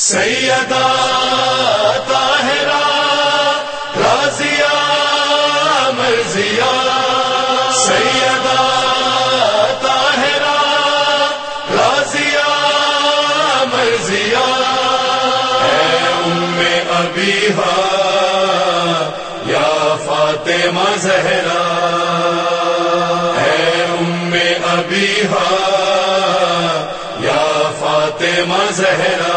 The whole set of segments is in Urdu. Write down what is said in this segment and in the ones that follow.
سیدا طاہرہ رازیا مرضیا سیدا طاہرہ رازیا مرضیا اے ام ابھی یا فاطمہ زہرا۔ اے ام ابھی یا فاطمہ زہرا۔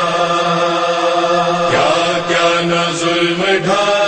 کیا کیا نہ ظلم ڈھایا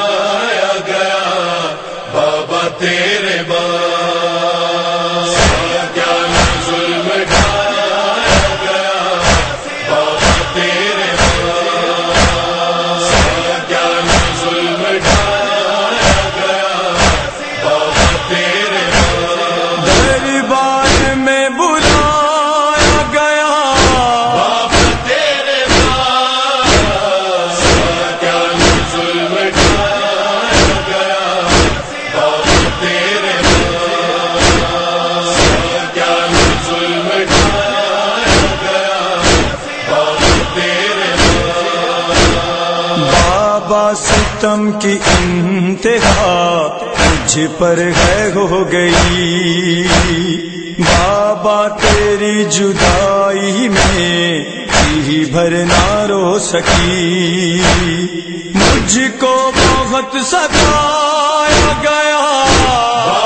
ستم کی انتہا مجھ پر ہے ہو گئی۔ بابا تیری جدائی میں ہی بھر نہ رو سکی۔ مجھ کو بہت ستایا گیا۔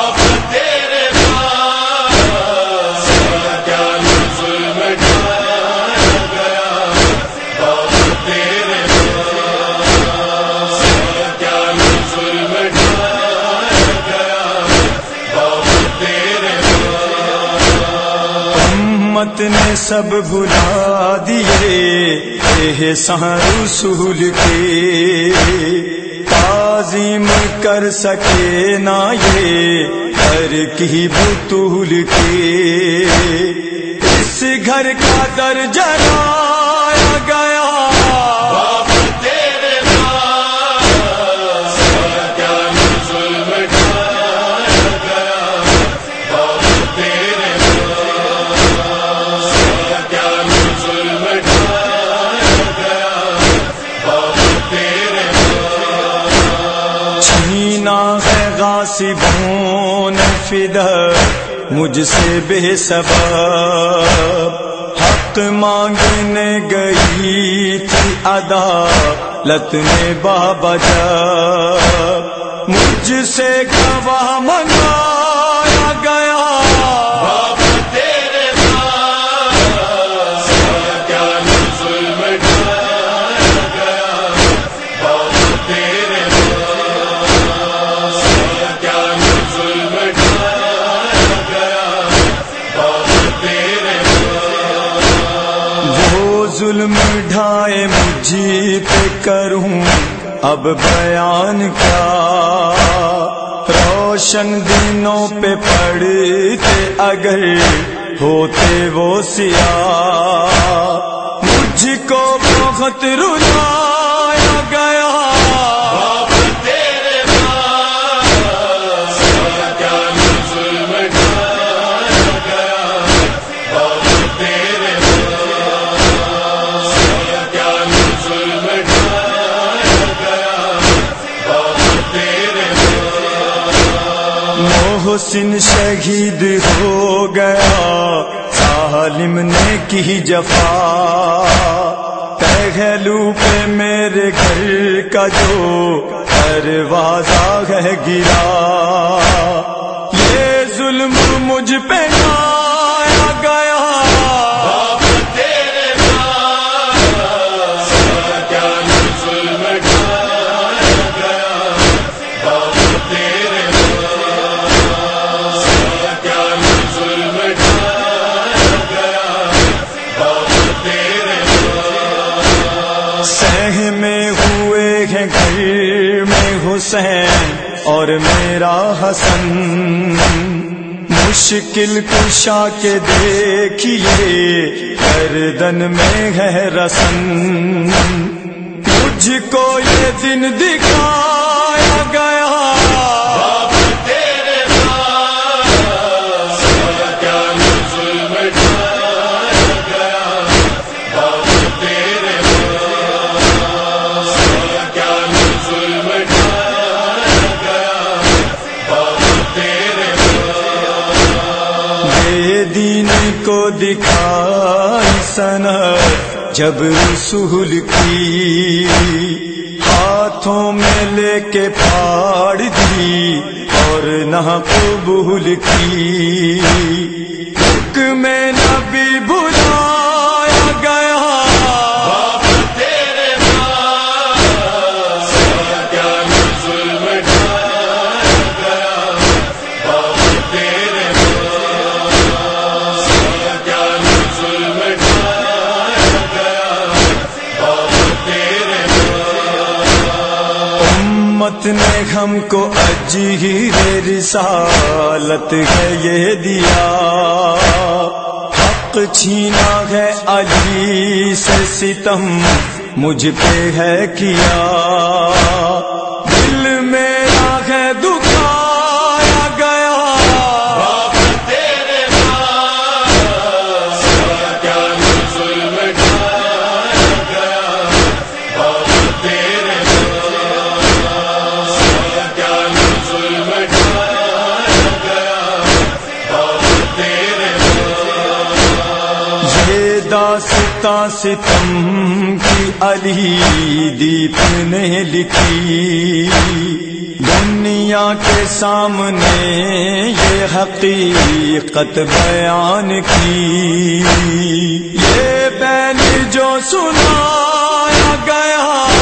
سب بھلا دیے احسان رسول کے۔ تعظیم کر سکے نہ یہ ہر کی بطول کے۔ اس گھر کا در جلایا گیا غاصبوں فدا مجھ سے بے سبب۔ حق مانگنے گئی تھی ادا، لت میں بابا جا۔ مجھ سے گواہ منگا۔ ظلم ڈھائے مجھے پہ کروں۔ اب بیان کیا۔ روشن دنوں پہ پڑتے اگر ہوتے وہ سیاہ۔ مجھ کو بہت رلایا حسن شہید ہو گیا سالم نے کی جفا۔ پہلو پہ میرے گھر کا جو دروازہ ہے، گرا۔ میں حسین اور میرا حسن۔ مشکل کشا کے دیکھیے، گردن میں ہے رسن۔ مجھ کو یہ دن دکھایا گیا۔ کو دکھائی سنا جب رسول کی ہاتھوں میں لے کے پھاڑ دی اور نہ قبول کی۔ میں امت نے ہم کو اجیر رسالت ہے یہ دیا۔ حق چھینا ہے علی سے ستم، مجھ پہ ہے کیا۔ داستا ستم کی علی دیپ نے لکھی۔ دنیا کے سامنے یہ حقیقت بیان کی۔ یہ بین جو سنایا گیا